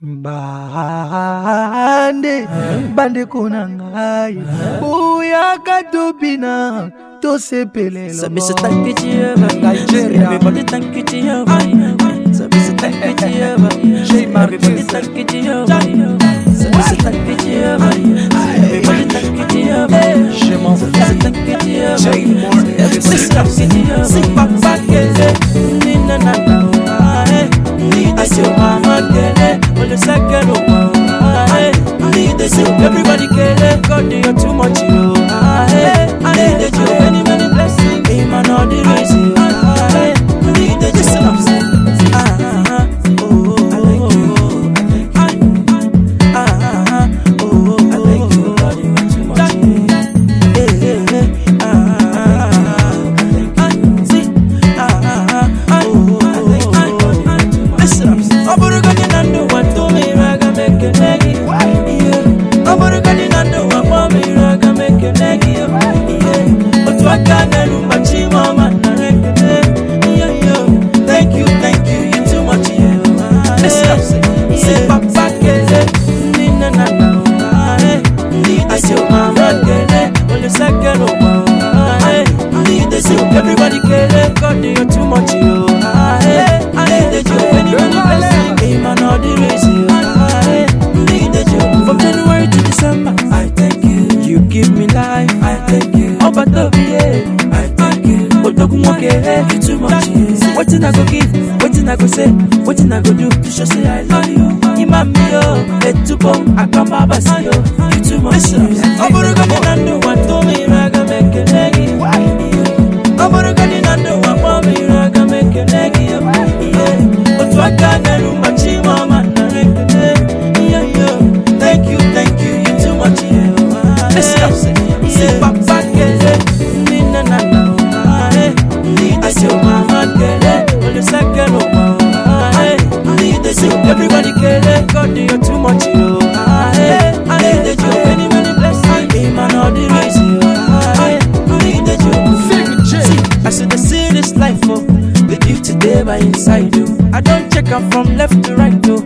bande bandeko na ngai oyaka tobina tosepele Everybody Need us your everybody kele God you're too much you ah, Need us your many many blessings I say mama kele, only second of oh, ah, Everybody God you're too much you. I need the joy, any many blessings, him and all the reason. Ah, eh. Need the joy from January to December. I thank you, you give me life. I thank you, oh but love yeah. I thank you, oh dogun okay, eh. you too much. I go give, I go say, wetin I go do to show say I love you. Imam yo, etubo akamba basi yo, you too much. Oburugo ni nandu Need the show, everybody kele, God you're too much. You. I need the joy, many many blessings, him and all the reason. Need the. See, I said the serious life, oh, the beauty there by inside you. Oh. I don't check am from left to right, oh,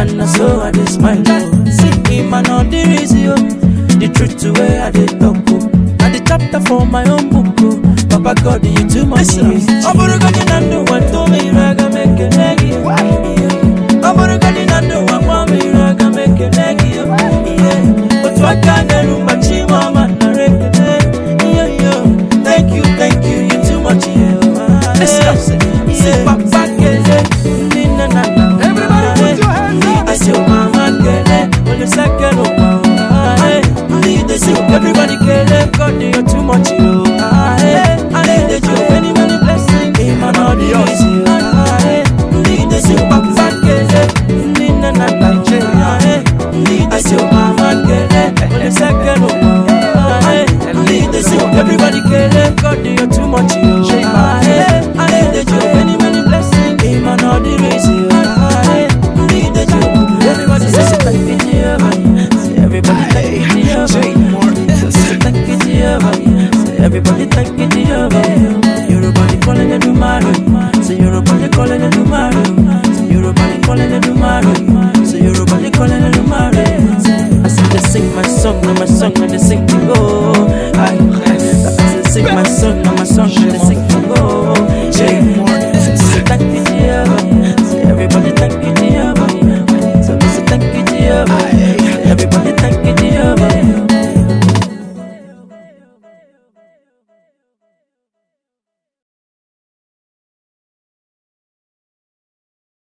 and I so I just smile, oh. See him and all the reason, oh, the truth to where I did talk, oh. And the chapter for my own book, oh. Papa God, you too much. Oburugadi calling it tomorrow. So Europa League calling it tomorrow. So Europa League calling it tomorrow. I said they sing my song, now my song, now they sing to go. I, I said sing my song, now my song, now they sing to go.